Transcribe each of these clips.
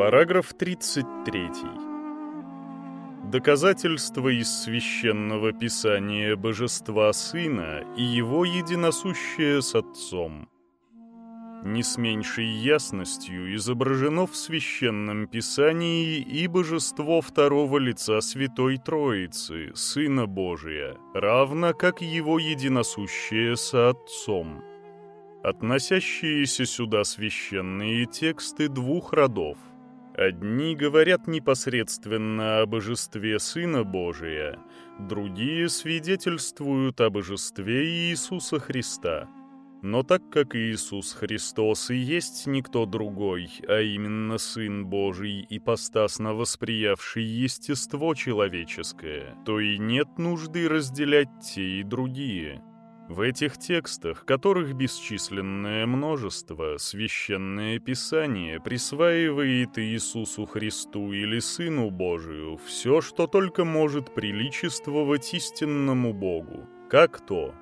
Параграф 33. Доказательство из Священного Писания Божества Сына и Его единосущее с Отцом. Не с меньшей ясностью изображено в Священном Писании и Божество второго лица Святой Троицы, Сына Божия, равно как Его единосущее со Отцом. Относящиеся сюда священные тексты двух родов – Одни говорят непосредственно о божестве Сына Божия, другие свидетельствуют о божестве Иисуса Христа. Но так как Иисус Христос и есть никто другой, а именно Сын Божий, ипостасно восприявший естество человеческое, то и нет нужды разделять те и другие – в этих текстах, которых бесчисленное множество, священное писание присваивает Иисусу Христу или Сыну Божию все, что только может приличествовать истинному Богу, как то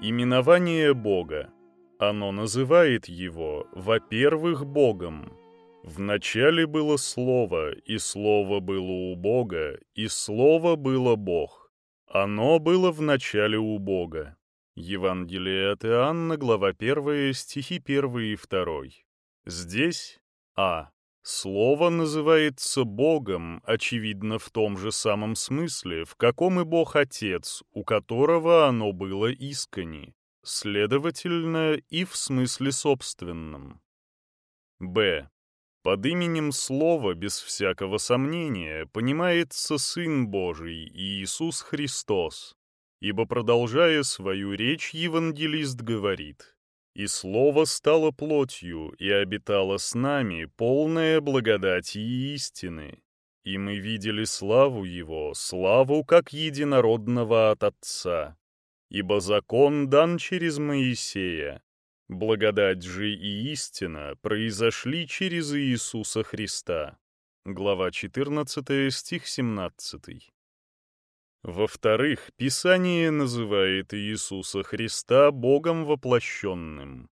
именование Бога. Оно называет его, во-первых, Богом. Вначале было Слово, и Слово было у Бога, и Слово было Бог. Оно было в начале у Бога. Евангелие от Иоанна, глава 1, стихи 1 и 2. Здесь А. Слово называется Богом, очевидно, в том же самом смысле, в каком и Бог Отец, у которого оно было искренне, следовательно, и в смысле собственном. Б. Под именем Слова, без всякого сомнения, понимается Сын Божий, Иисус Христос, ибо, продолжая свою речь, евангелист говорит, «И Слово стало плотью и обитало с нами, полное благодати и истины, и мы видели славу Его, славу как единородного от Отца. Ибо закон дан через Моисея, благодать же и истина произошли через Иисуса Христа». Глава 14, стих 17. Во-вторых, Писание называет Иисуса Христа Богом воплощенным.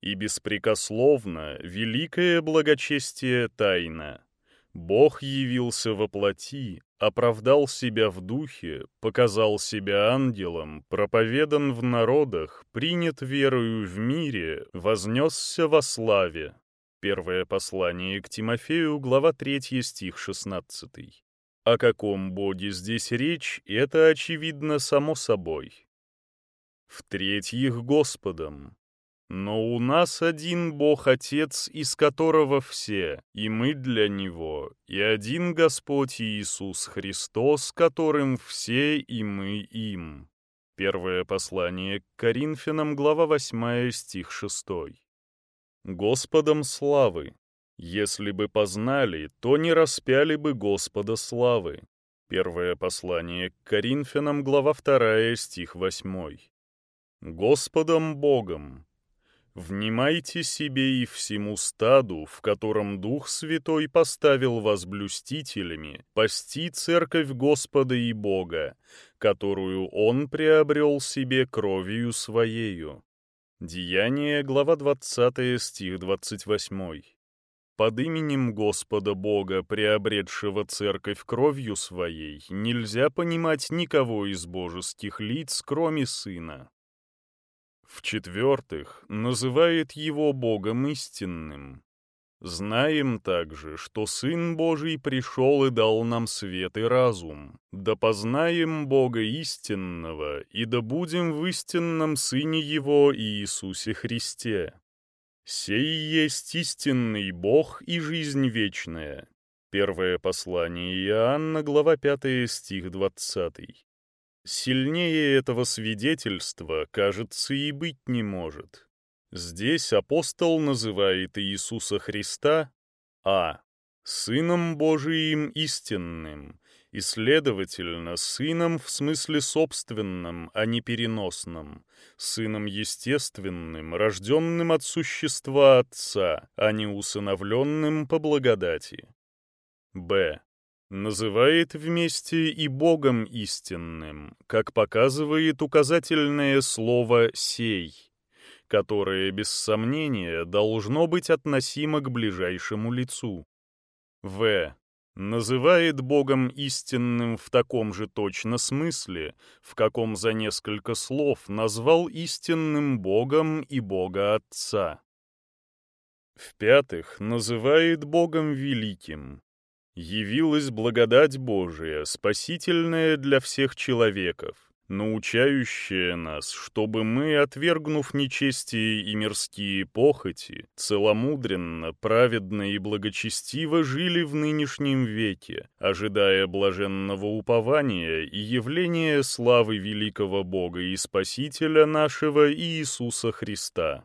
И беспрекословно великое благочестие тайна. Бог явился во плоти, оправдал себя в духе, показал себя ангелом, проповедан в народах, принят верою в мире, вознесся во славе. Первое послание к Тимофею, глава 3, стих 16. О каком боге здесь речь, это очевидно само собой. В-третьих, Господом. Но у нас один Бог-Отец, из которого все, и мы для Него, и один Господь Иисус Христос, которым все, и мы им. Первое послание к Коринфянам, глава 8, стих 6. Господом славы, если бы познали, то не распяли бы Господа славы. Первое послание к Коринфянам, глава 2, стих 8. Господом Богом. Внимайте себе и всему стаду, в котором Дух Святой поставил вас блюстителями, пасти церковь Господа и Бога, которую Он приобрел себе кровью Своею. Деяние, глава 20, стих 28 под именем Господа Бога, приобретшего церковь кровью своей, нельзя понимать никого из божеских лиц, кроме Сына. В-четвертых, называет его Богом истинным. Знаем также, что Сын Божий пришел и дал нам свет и разум, да познаем Бога истинного, и да будем в истинном Сыне Его Иисусе Христе. «Сей есть истинный Бог и жизнь вечная». Первое послание Иоанна, глава 5, стих 20. Сильнее этого свидетельства, кажется, и быть не может. Здесь апостол называет Иисуса Христа А. Сыном Божиим истинным, и, следовательно, сыном в смысле собственном, а не переносном, сыном естественным, рожденным от существа Отца, а не усыновленным по благодати. Б. Называет вместе и Богом истинным, как показывает указательное слово «сей», которое, без сомнения, должно быть относимо к ближайшему лицу. В. Называет Богом истинным в таком же точно смысле, в каком за несколько слов назвал истинным Богом и Бога Отца. В-пятых, называет Богом великим. Явилась благодать Божия, спасительная для всех человеков, научающая нас, чтобы мы, отвергнув нечестие и мирские похоти, целомудренно, праведно и благочестиво жили в нынешнем веке, ожидая блаженного упования и явления славы великого Бога и Спасителя нашего Иисуса Христа.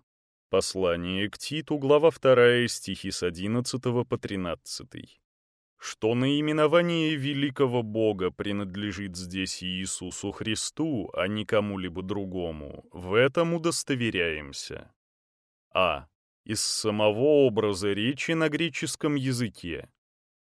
Послание к Титу, глава 2, стихи с 11 по 13 что наименование великого Бога принадлежит здесь Иисусу Христу, а не кому-либо другому, в этом удостоверяемся. А. Из самого образа речи на греческом языке.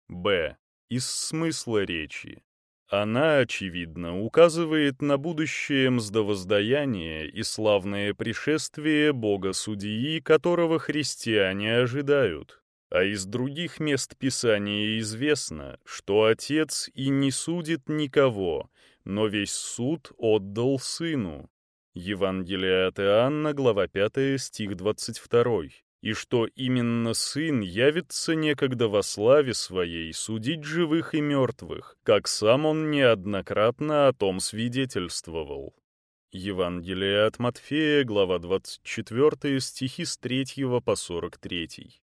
Б. Из смысла речи. Она, очевидно, указывает на будущее мздовоздаяние и славное пришествие Бога-судьи, которого христиане ожидают. А из других мест Писания известно, что Отец и не судит никого, но весь суд отдал Сыну. Евангелие от Иоанна, глава 5, стих 22. И что именно Сын явится некогда во славе Своей судить живых и мертвых, как сам Он неоднократно о том свидетельствовал. Евангелие от Матфея, глава 24, стихи с 3 по 43.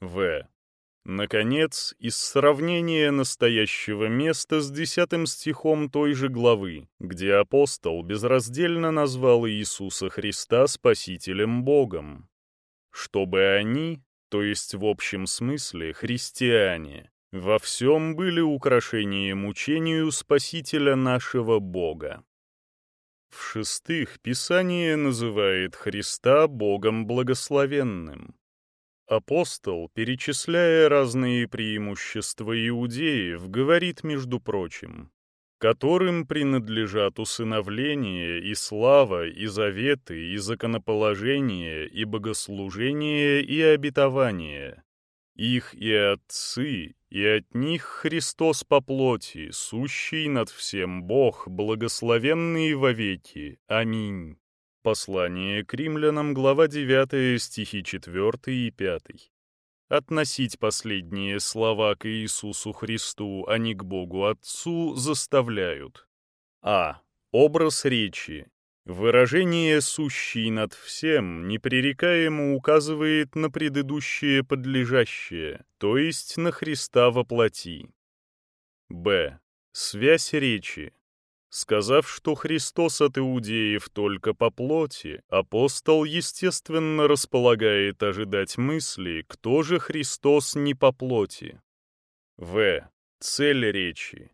В. Наконец, из сравнения настоящего места с десятым стихом той же главы, где апостол безраздельно назвал Иисуса Христа Спасителем Богом. Чтобы они, то есть в общем смысле христиане, во всем были украшением учению Спасителя нашего Бога. В-шестых, Писание называет Христа Богом благословенным. Апостол, перечисляя разные преимущества иудеев, говорит, между прочим, которым принадлежат усыновление и слава, и заветы, и законоположение, и богослужение, и обетование. Их и отцы, и от них Христос по плоти, сущий над всем Бог, благословенный вовеки. Аминь. Послание к римлянам, глава 9, стихи 4 и 5. Относить последние слова к Иисусу Христу, а не к Богу Отцу, заставляют. А. Образ речи. Выражение «сущий над всем» непререкаемо указывает на предыдущее подлежащее, то есть на Христа во плоти. Б. Связь речи. Сказав, что Христос от иудеев только по плоти, апостол, естественно, располагает ожидать мысли, кто же Христос не по плоти. В. Цель речи.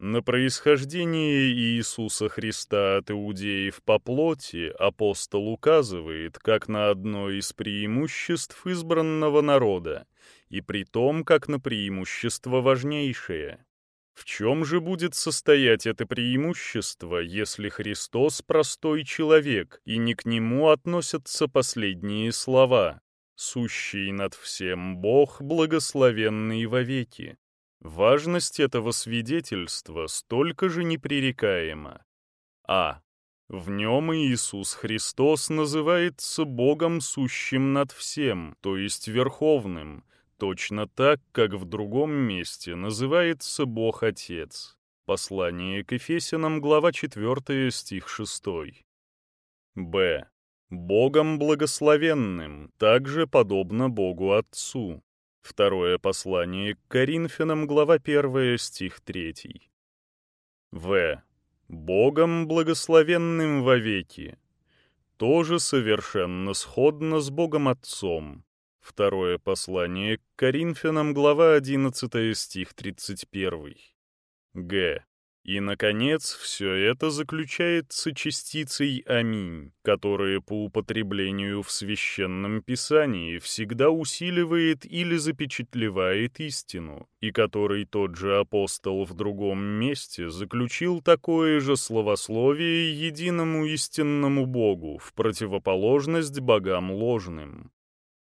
На происхождение Иисуса Христа от иудеев по плоти апостол указывает как на одно из преимуществ избранного народа, и при том как на преимущество важнейшее. В чем же будет состоять это преимущество, если Христос простой человек, и не к нему относятся последние слова «Сущий над всем Бог, благословенный вовеки»? Важность этого свидетельства столько же непререкаема. А. В нем Иисус Христос называется Богом сущим над всем, то есть Верховным, точно так, как в другом месте называется Бог Отец. Послание к Ефесянам, глава 4, стих 6. Б. Богом благословенным, также подобно Богу Отцу. Второе послание к Коринфянам, глава 1, стих 3. В. Богом благословенным вовеки. Тоже совершенно сходно с Богом Отцом. Второе послание к Коринфянам, глава 11, стих 31. Г. И, наконец, все это заключается частицей «Аминь», которая по употреблению в Священном Писании всегда усиливает или запечатлевает истину, и который тот же апостол в другом месте заключил такое же словословие единому истинному Богу в противоположность богам ложным.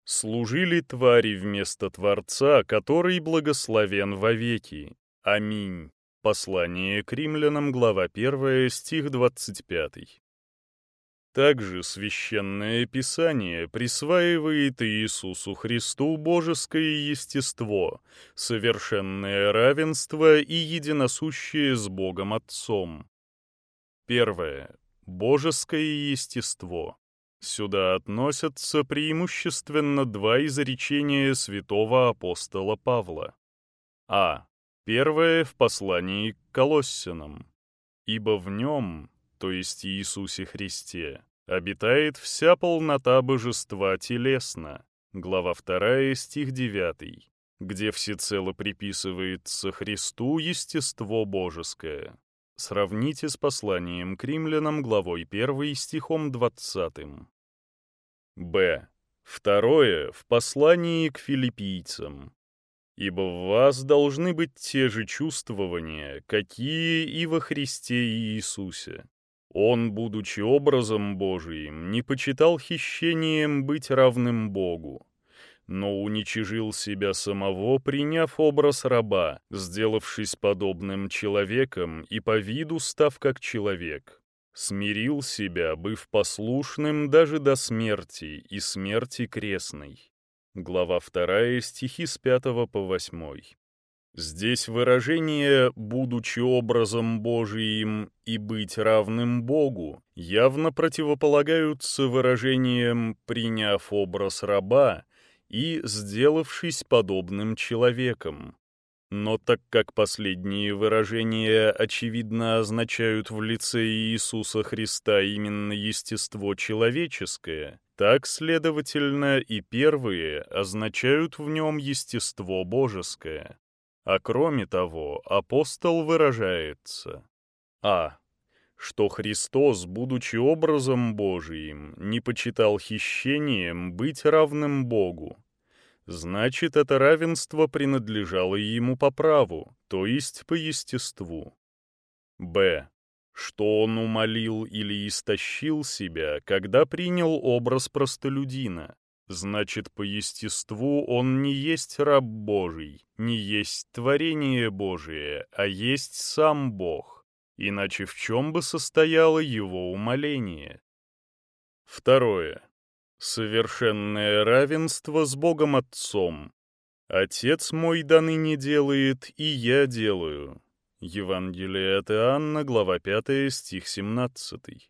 Служили твари вместо Творца, который благословен вовеки. Аминь. Послание к римлянам, глава 1, стих 25. Также Священное Писание присваивает Иисусу Христу божеское естество, совершенное равенство и единосущее с Богом Отцом. Первое. Божеское естество. Сюда относятся преимущественно два изречения святого апостола Павла. А. Первое в послании к Колоссянам. «Ибо в нем, то есть Иисусе Христе, обитает вся полнота божества телесно». Глава 2, стих 9, где всецело приписывается Христу естество божеское. Сравните с посланием к римлянам, главой 1, стихом 20. Б. Второе в послании к филиппийцам. «Ибо в вас должны быть те же чувствования, какие и во Христе Иисусе. Он, будучи образом Божиим, не почитал хищением быть равным Богу, но уничижил себя самого, приняв образ раба, сделавшись подобным человеком и по виду став как человек. Смирил себя, быв послушным даже до смерти и смерти крестной. Глава 2, стихи с 5 по 8. Здесь выражение «будучи образом Божиим» и «быть равным Богу» явно противополагаются выражениям «приняв образ раба» и сделавшись подобным человеком. Но так как последние выражения, очевидно, означают в лице Иисуса Христа именно естество человеческое, так, следовательно, и первые означают в нем естество божеское. А кроме того, апостол выражается А. Что Христос, будучи образом Божиим, не почитал хищением быть равным Богу, Значит, это равенство принадлежало ему по праву, то есть по естеству. Б. Что он умолил или истощил себя, когда принял образ простолюдина. Значит, по естеству он не есть раб Божий, не есть творение Божие, а есть сам Бог. Иначе в чем бы состояло его умоление? Второе. Совершенное равенство с Богом Отцом. Отец мой до ныне делает, и я делаю. Евангелие от Иоанна, глава 5, стих 17.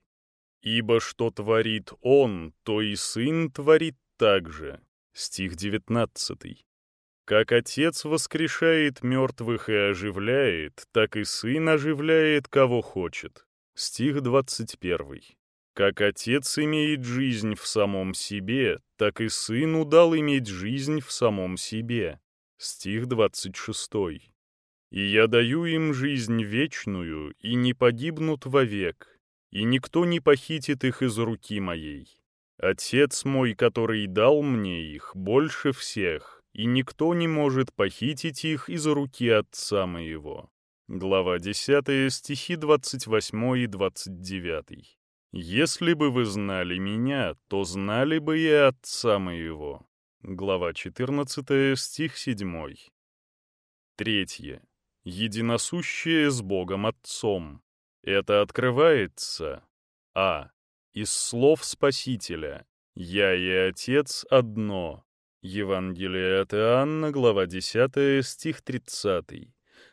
Ибо что творит Он, то и Сын творит также. Стих 19. Как Отец воскрешает мертвых и оживляет, так и Сын оживляет, кого хочет. Стих 21. Как Отец имеет жизнь в самом себе, так и Сыну дал иметь жизнь в самом себе. Стих 26. «И я даю им жизнь вечную, и не погибнут вовек, и никто не похитит их из руки моей. Отец мой, который дал мне их, больше всех, и никто не может похитить их из руки Отца моего». Глава 10, стихи 28 и 29. «Если бы вы знали меня, то знали бы и отца моего». Глава 14, стих 7. Третье. Единосущее с Богом Отцом. Это открывается А. Из слов Спасителя. «Я и Отец одно». Евангелие от Иоанна, глава 10, стих 30.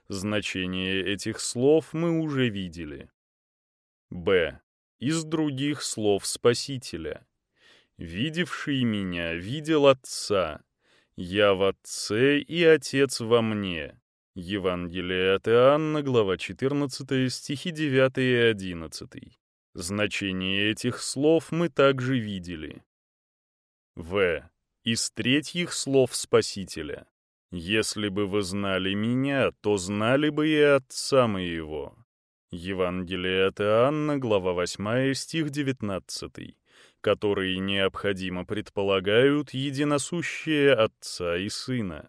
Значение этих слов мы уже видели. Б из других слов Спасителя. «Видевший меня видел Отца, я в Отце и Отец во мне». Евангелие от Иоанна, глава 14, стихи 9 и 11. Значение этих слов мы также видели. В. Из третьих слов Спасителя. «Если бы вы знали меня, то знали бы и Отца моего». Евангелие от Иоанна, глава 8, стих 19, которые необходимо предполагают единосущие Отца и Сына.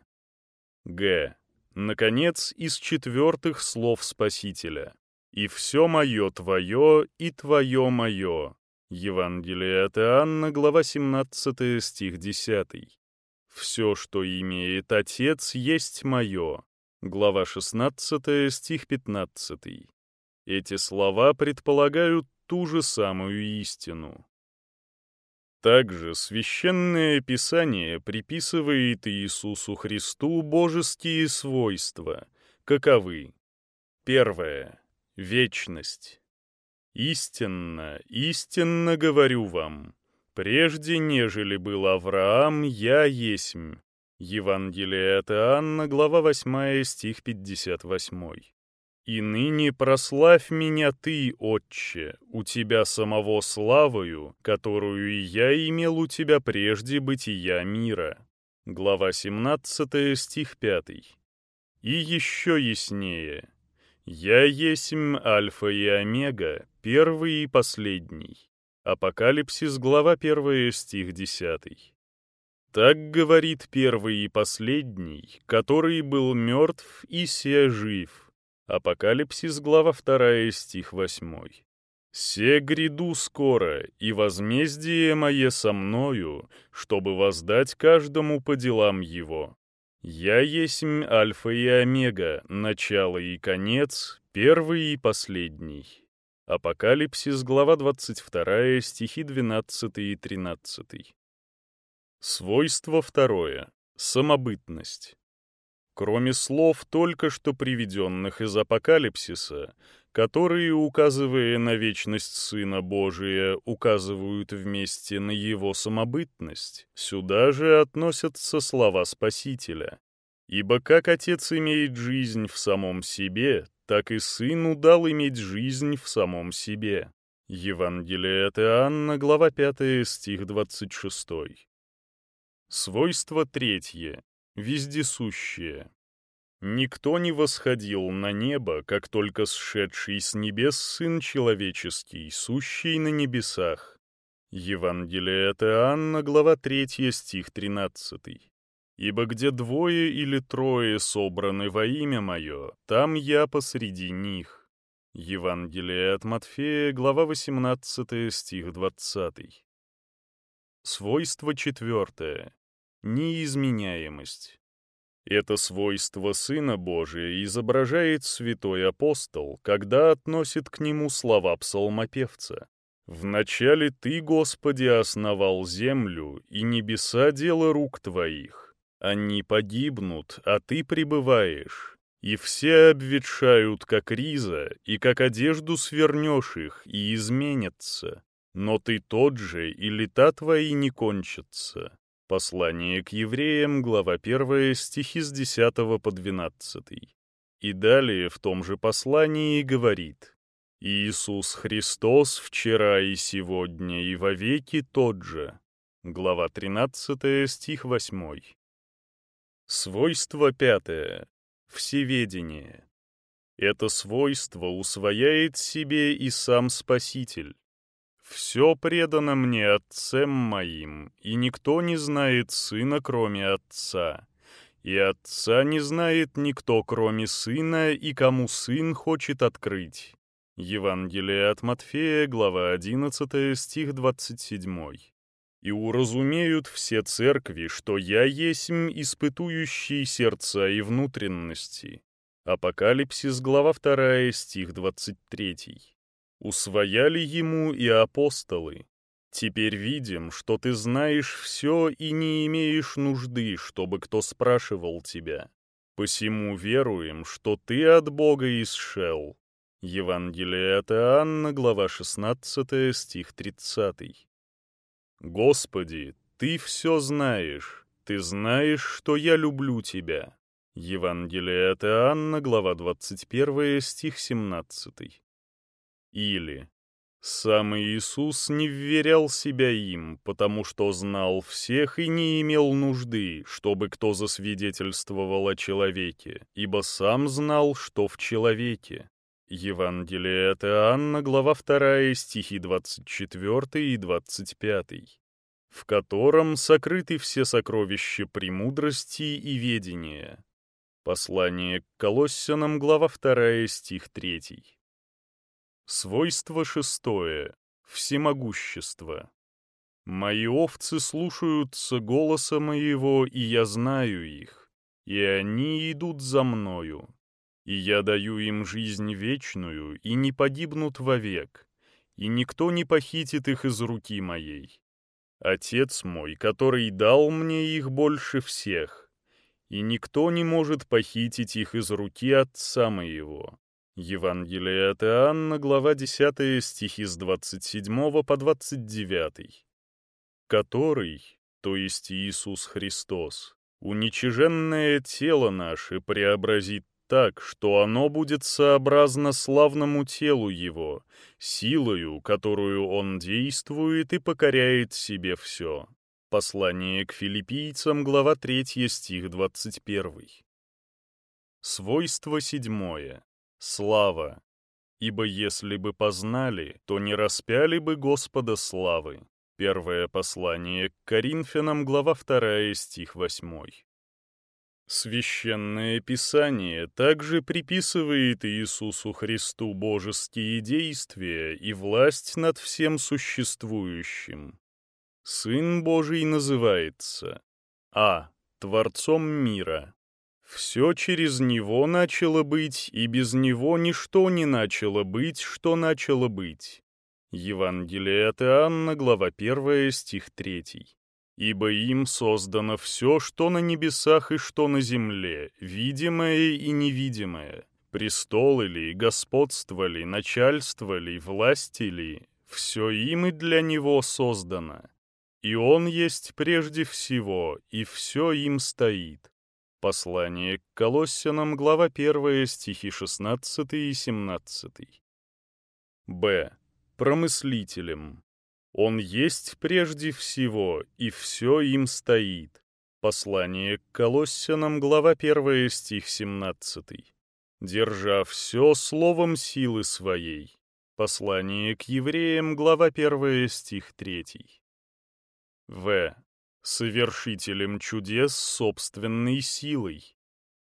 Г. Наконец, из четвертых слов Спасителя. «И все мое твое, и твое мое». Евангелие от Иоанна, глава 17, стих 10. «Все, что имеет Отец, есть мое». Глава 16, стих 15. Эти слова предполагают ту же самую истину. Также Священное Писание приписывает Иисусу Христу божеские свойства, каковы. Первое. Вечность. «Истинно, истинно говорю вам, прежде нежели был Авраам, я есмь». Евангелие от Иоанна, глава 8, стих 58. «И ныне прославь меня ты, Отче, у тебя самого славою, которую я имел у тебя прежде бытия мира». Глава 17, стих 5. И еще яснее. «Я есмь Альфа и Омега, первый и последний». Апокалипсис, глава 1, стих 10. Так говорит первый и последний, который был мертв и се жив, Апокалипсис, глава 2, стих 8. «Се гряду скоро, и возмездие мое со мною, чтобы воздать каждому по делам его. Я есмь Альфа и Омега, начало и конец, первый и последний». Апокалипсис, глава 22, стихи 12 и 13. Свойство второе. Самобытность. Кроме слов, только что приведенных из Апокалипсиса, которые, указывая на вечность Сына Божия, указывают вместе на Его самобытность, сюда же относятся слова Спасителя. «Ибо как Отец имеет жизнь в самом себе, так и Сын удал иметь жизнь в самом себе». Евангелие от Иоанна, глава 5, стих 26. Свойство третье вездесущее. Никто не восходил на небо, как только сшедший с небес Сын Человеческий, сущий на небесах. Евангелие от Иоанна, глава 3, стих 13. «Ибо где двое или трое собраны во имя Мое, там Я посреди них». Евангелие от Матфея, глава 18, стих 20. Свойство четвертое неизменяемость. Это свойство Сына Божия изображает святой апостол, когда относит к нему слова псалмопевца. «Вначале Ты, Господи, основал землю, и небеса — дело рук Твоих. Они погибнут, а Ты пребываешь, и все обветшают, как риза, и как одежду свернешь их, и изменятся. Но Ты тот же, и лета Твои не кончатся. Послание к евреям, глава 1, стихи с 10 по 12. И далее в том же послании говорит «Иисус Христос вчера и сегодня и вовеки тот же». Глава 13, стих 8. Свойство пятое. Всеведение. Это свойство усвояет себе и сам Спаситель. «Все предано мне отцем моим, и никто не знает сына, кроме отца, и отца не знает никто, кроме сына, и кому сын хочет открыть». Евангелие от Матфея, глава 11, стих 27. «И уразумеют все церкви, что я есмь испытующий сердца и внутренности». Апокалипсис, глава 2, стих 23. Усвояли ему и апостолы. Теперь видим, что ты знаешь все и не имеешь нужды, чтобы кто спрашивал тебя. Посему веруем, что ты от Бога исшел. Евангелие от Иоанна, глава 16, стих 30. Господи, ты все знаешь, ты знаешь, что я люблю тебя. Евангелие от Иоанна, глава 21, стих 17. Или «Сам Иисус не вверял себя им, потому что знал всех и не имел нужды, чтобы кто засвидетельствовал о человеке, ибо сам знал, что в человеке». Евангелие от Иоанна, глава 2, стихи 24 и 25, в котором сокрыты все сокровища премудрости и ведения. Послание к Колоссянам, глава 2, стих 3. Свойство шестое. Всемогущество. Мои овцы слушаются голоса моего, и я знаю их, и они идут за мною. И я даю им жизнь вечную, и не погибнут вовек, и никто не похитит их из руки моей. Отец мой, который дал мне их больше всех, и никто не может похитить их из руки отца моего. Евангелие от Иоанна, глава 10, стихи с 27 по 29 который, то есть Иисус Христос, уничиженное тело наше преобразит так, что оно будет сообразно славному телу Его, силою, которую Он действует и покоряет себе все. Послание к филиппийцам, глава 3, стих 21. Свойство седьмое. Слава. Ибо если бы познали, то не распяли бы Господа славы. Первое послание к Коринфянам, глава 2, стих 8. Священное Писание также приписывает Иисусу Христу божеские действия и власть над всем существующим. Сын Божий называется А. Творцом мира. Все через Него начало быть, и без Него ничто не начало быть, что начало быть. Евангелие от Иоанна, глава 1, стих 3. «Ибо им создано все, что на небесах и что на земле, видимое и невидимое, престолы ли, господство ли, начальство ли, власти ли, все им и для него создано. И он есть прежде всего, и все им стоит». Послание к Колоссянам, глава 1, стихи 16 и 17. Б промыслителем. Он есть прежде всего, и все им стоит. Послание к Колоссянам, глава 1, стих 17. Держа все словом силы своей. Послание к евреям, глава 1, стих 3. В. Совершителем чудес собственной силой.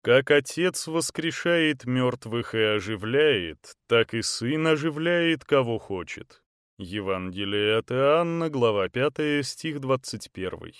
Как Отец воскрешает мертвых и оживляет, так и Сын оживляет, кого хочет. Евангелие от Иоанна, глава 5, стих 21.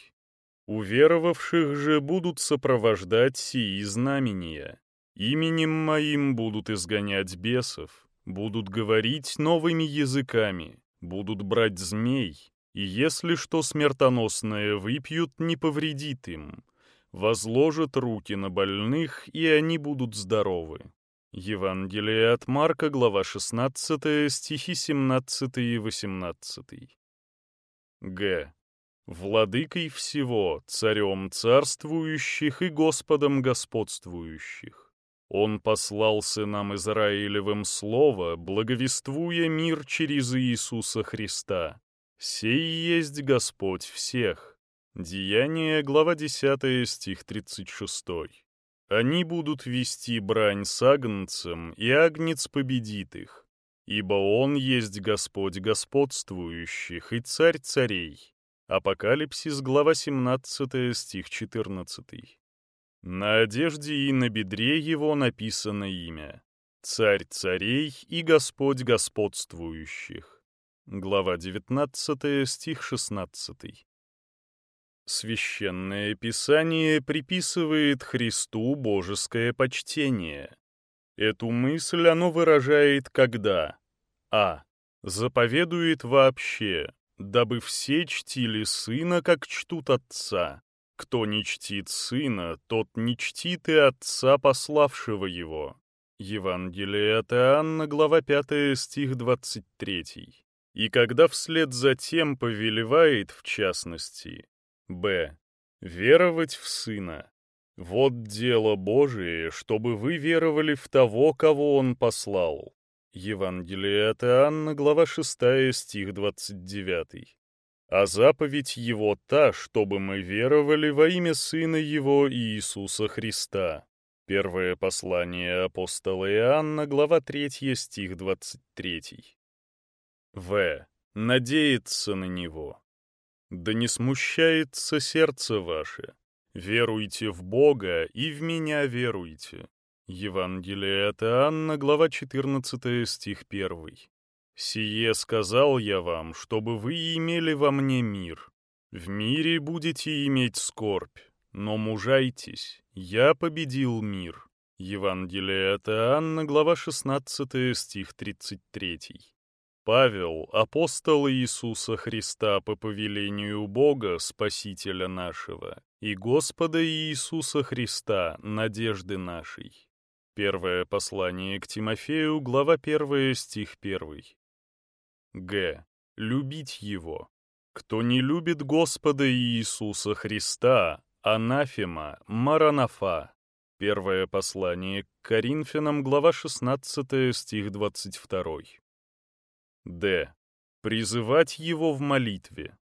«Уверовавших же будут сопровождать сии знамения. Именем моим будут изгонять бесов, будут говорить новыми языками, будут брать змей, и если что смертоносное выпьют, не повредит им, возложат руки на больных, и они будут здоровы. Евангелие от Марка, глава 16, стихи 17 и 18. Г. Владыкой всего, царем царствующих и Господом господствующих. Он послал сынам Израилевым слово, благовествуя мир через Иисуса Христа. Сей есть Господь всех, Деяние, глава 10, стих 36. «Они будут вести брань с агнцем, и агнец победит их, ибо он есть Господь господствующих и царь царей». Апокалипсис, глава 17, стих 14. На одежде и на бедре его написано имя «Царь царей и Господь господствующих». Глава 19, стих 16. Священное Писание приписывает Христу божеское почтение. Эту мысль оно выражает когда а. Заповедует вообще, дабы все чтили Сына, как чтут Отца. Кто не чтит Сына, тот не чтит и Отца, пославшего Его. Евангелие от Иоанна, глава 5, стих 23. И когда вслед за тем повелевает, в частности, Б. Веровать в Сына. Вот дело Божие, чтобы вы веровали в того, кого Он послал. Евангелие от Иоанна, глава 6, стих 29. А заповедь Его та, чтобы мы веровали во имя Сына Его Иисуса Христа. Первое послание апостола Иоанна, глава 3, стих 23. В. Надеяться на Него. Да не смущается сердце ваше. Веруйте в Бога и в меня веруйте. Евангелие от Иоанна, глава 14, стих 1. «Сие сказал я вам, чтобы вы имели во мне мир. В мире будете иметь скорбь, но мужайтесь, я победил мир». Евангелие от Иоанна, глава 16, стих 33. Павел, апостол Иисуса Христа по повелению Бога, Спасителя нашего, и Господа Иисуса Христа, надежды нашей. Первое послание к Тимофею, глава 1, стих 1. Г. Любить Его. Кто не любит Господа Иисуса Христа, анафема, маранафа. Первое послание к Коринфянам, глава 16, стих 22. Д. Призывать его в молитве.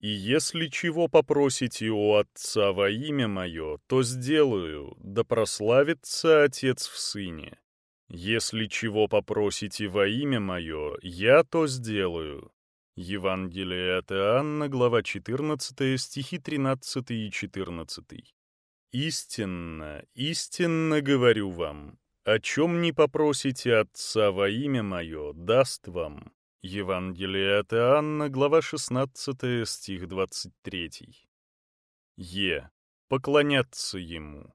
«И если чего попросите у Отца во имя Мое, то сделаю, да прославится Отец в Сыне. Если чего попросите во имя Мое, я то сделаю». Евангелие от Иоанна, глава 14, стихи 13 и 14. «Истинно, истинно говорю вам, о чем не попросите Отца во имя Мое, даст вам». Евангелие от Иоанна, глава 16, стих 23. Е. Поклоняться Ему.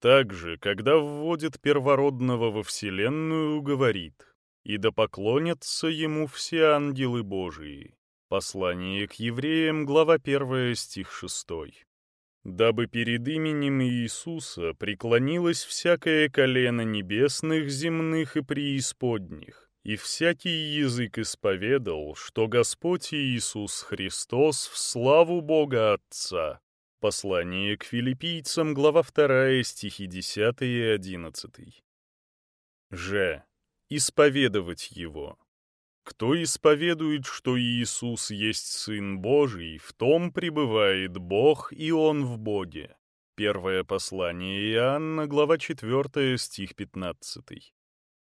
Также, когда вводит первородного во Вселенную, говорит «И да поклонятся Ему все ангелы Божии». Послание к евреям, глава 1, стих 6. «Дабы перед именем Иисуса преклонилось всякое колено небесных, земных и преисподних, и всякий язык исповедал, что Господь Иисус Христос в славу Бога Отца. Послание к филиппийцам, глава 2, стихи 10 и 11. Ж. Исповедовать Его. Кто исповедует, что Иисус есть Сын Божий, в том пребывает Бог, и Он в Боге. Первое послание Иоанна, глава 4, стих 15.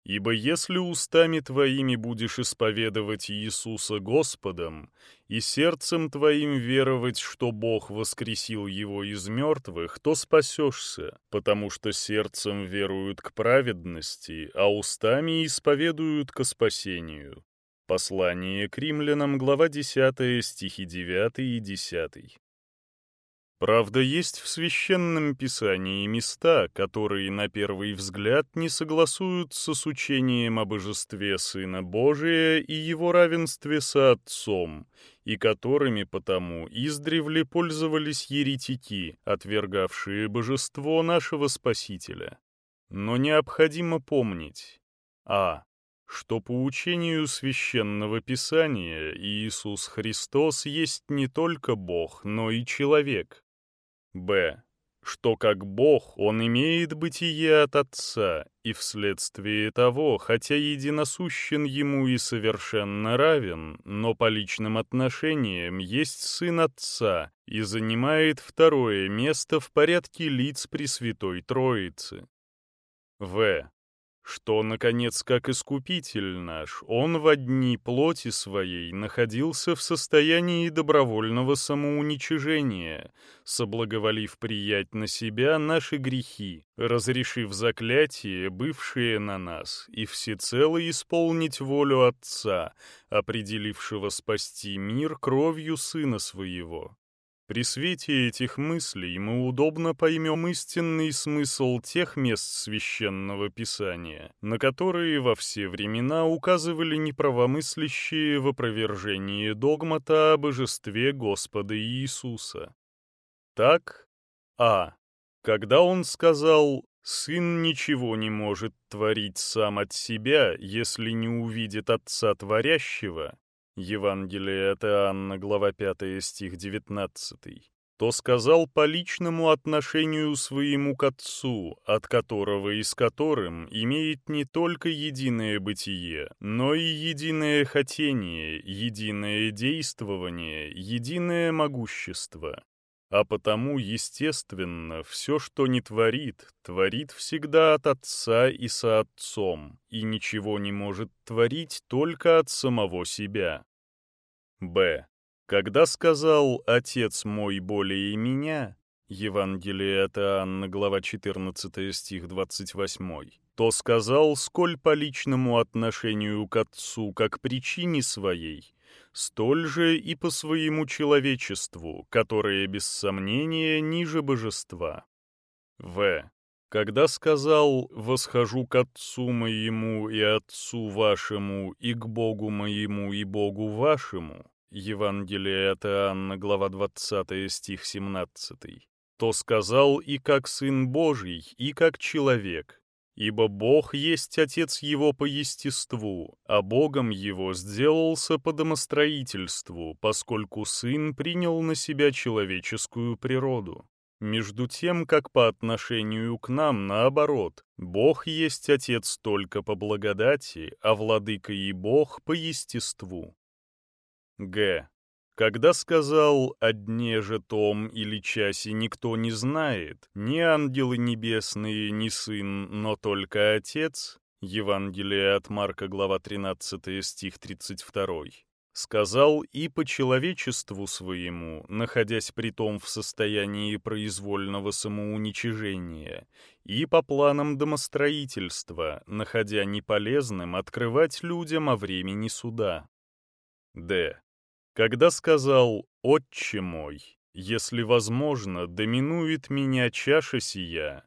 Ибо если устами твоими будешь исповедовать Иисуса Господом, и сердцем твоим веровать, что Бог воскресил его из мертвых, то спасешься, потому что сердцем веруют к праведности, а устами исповедуют ко спасению». Послание к римлянам, глава 10, стихи 9 и 10. Правда, есть в Священном Писании места, которые на первый взгляд не согласуются с учением о божестве Сына Божия и его равенстве со Отцом, и которыми потому издревле пользовались еретики, отвергавшие божество нашего Спасителя. Но необходимо помнить а что по учению Священного Писания Иисус Христос есть не только Бог, но и человек, Б. Что как Бог он имеет бытие от Отца, и вследствие того, хотя единосущен ему и совершенно равен, но по личным отношениям есть сын Отца и занимает второе место в порядке лиц Пресвятой Троицы. В что, наконец, как искупитель наш, он в одни плоти своей находился в состоянии добровольного самоуничижения, соблаговолив приять на себя наши грехи, разрешив заклятие, бывшее на нас, и всецело исполнить волю Отца, определившего спасти мир кровью Сына Своего. При свете этих мыслей мы удобно поймем истинный смысл тех мест священного писания, на которые во все времена указывали неправомыслящие в опровержении догмата о божестве Господа Иисуса. Так, а. Когда он сказал «Сын ничего не может творить сам от себя, если не увидит Отца Творящего», Евангелие от Иоанна, глава 5, стих 19, то сказал по личному отношению своему к Отцу, от которого и с которым имеет не только единое бытие, но и единое хотение, единое действование, единое могущество. А потому, естественно, все, что не творит, творит всегда от Отца и со Отцом, и ничего не может творить только от самого себя. Б. Когда сказал «Отец мой более меня», Евангелие от Иоанна, глава 14, стих 28, то сказал, сколь по личному отношению к Отцу, как причине своей, столь же и по своему человечеству, которое, без сомнения, ниже божества. В. Когда сказал «восхожу к Отцу моему и Отцу вашему, и к Богу моему и Богу вашему», Евангелие от Иоанна, глава 20, стих 17, то сказал и как Сын Божий, и как человек, Ибо Бог есть Отец его по естеству, а Богом его сделался по домостроительству, поскольку Сын принял на себя человеческую природу. Между тем, как по отношению к нам, наоборот, Бог есть Отец только по благодати, а Владыка и Бог по естеству. Г. Когда сказал «о дне же том или часе никто не знает, ни ангелы небесные, ни сын, но только Отец», Евангелие от Марка, глава 13, стих 32, сказал и по человечеству своему, находясь при том в состоянии произвольного самоуничижения, и по планам домостроительства, находя неполезным открывать людям о времени суда. Д. Когда сказал «Отче мой», если возможно, доминует меня чаша сия,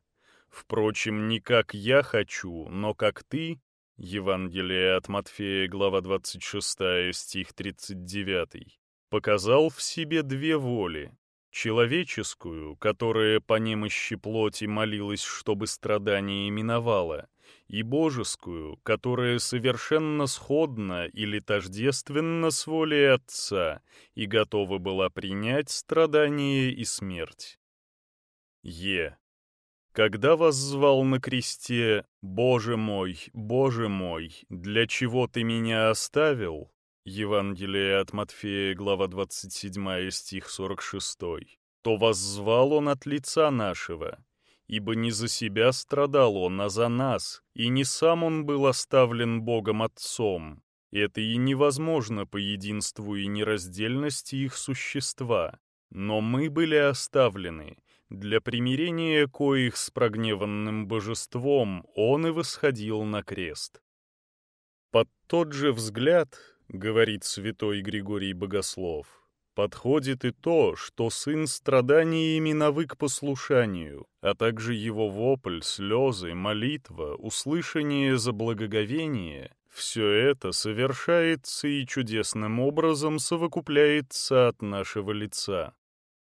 впрочем, не как я хочу, но как ты, Евангелие от Матфея, глава 26, стих 39, показал в себе две воли, человеческую, которая по немощи плоти молилась, чтобы страдание миновало, и божескую, которая совершенно сходна или тождественна с волей Отца и готова была принять страдание и смерть. Е. Когда вас звал на кресте «Боже мой, Боже мой, для чего ты меня оставил?» Евангелие от Матфея, глава 27, стих 46, то воззвал он от лица нашего, ибо не за себя страдал он, а за нас, и не сам он был оставлен Богом Отцом. Это и невозможно по единству и нераздельности их существа. Но мы были оставлены. Для примирения коих с прогневанным божеством он и восходил на крест. Под тот же взгляд, говорит святой Григорий Богослов, Подходит и то, что сын страданиями навык послушанию, а также его вопль, слезы, молитва, услышание за благоговение — все это совершается и чудесным образом совокупляется от нашего лица.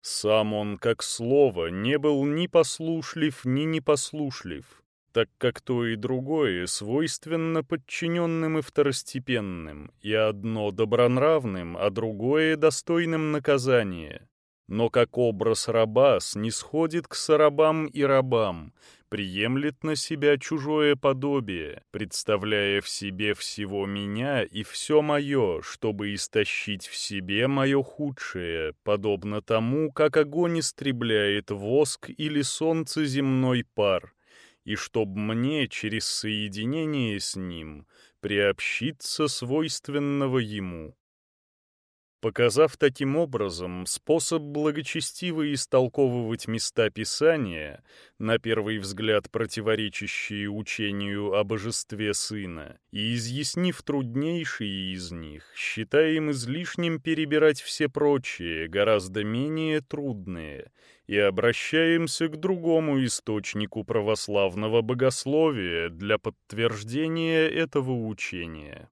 Сам он, как слово, не был ни послушлив, ни непослушлив, так как то и другое свойственно подчиненным и второстепенным, и одно добронравным, а другое достойным наказания. Но как образ раба снисходит к сарабам и рабам, приемлет на себя чужое подобие, представляя в себе всего меня и все мое, чтобы истощить в себе мое худшее, подобно тому, как огонь истребляет воск или солнце земной пар, и чтоб мне через соединение с ним приобщиться свойственного ему. Показав таким образом способ благочестиво истолковывать места Писания, на первый взгляд противоречащие учению о божестве Сына, и изъяснив труднейшие из них, считаем излишним перебирать все прочие, гораздо менее трудные, и обращаемся к другому источнику православного богословия для подтверждения этого учения.